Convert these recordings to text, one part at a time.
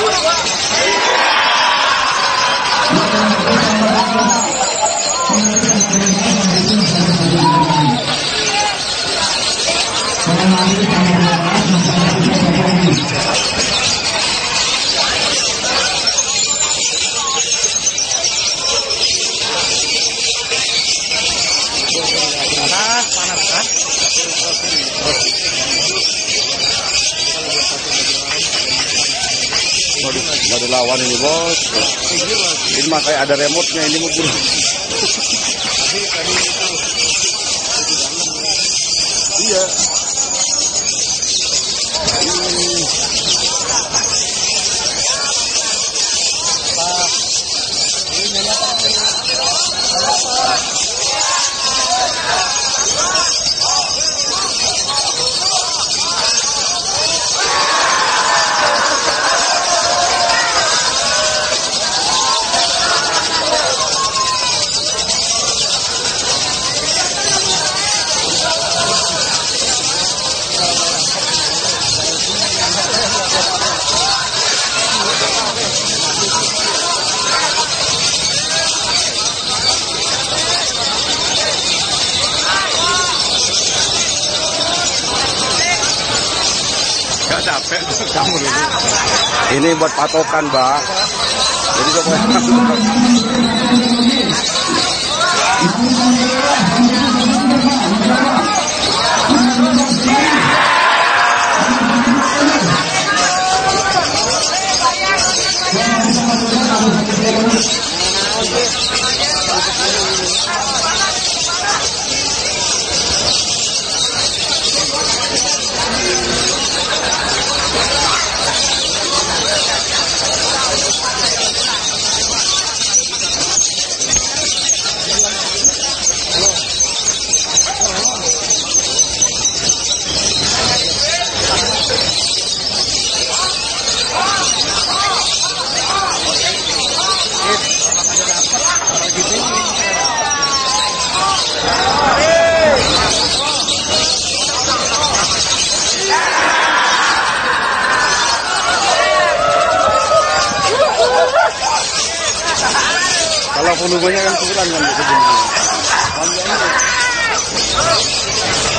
Thank you. Lawan ini bos. Ini mah kayak ada remote-nya ini mau buru. Iya. Capek kamu ini. Buat patokan, Mbak. Jadi coba Kalau volumenya kan kurang kan sebenarnya.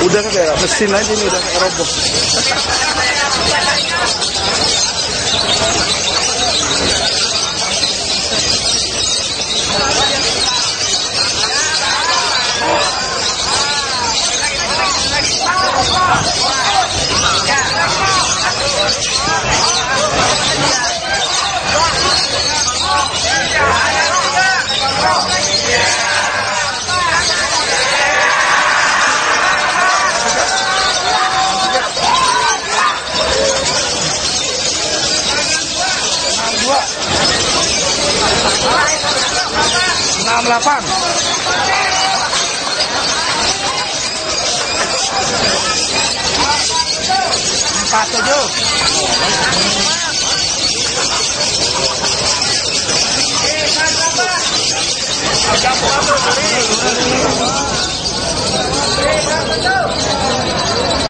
Udah kayak mesin aja ini udah robot. Enam delapan. Empat tujuh. Hey,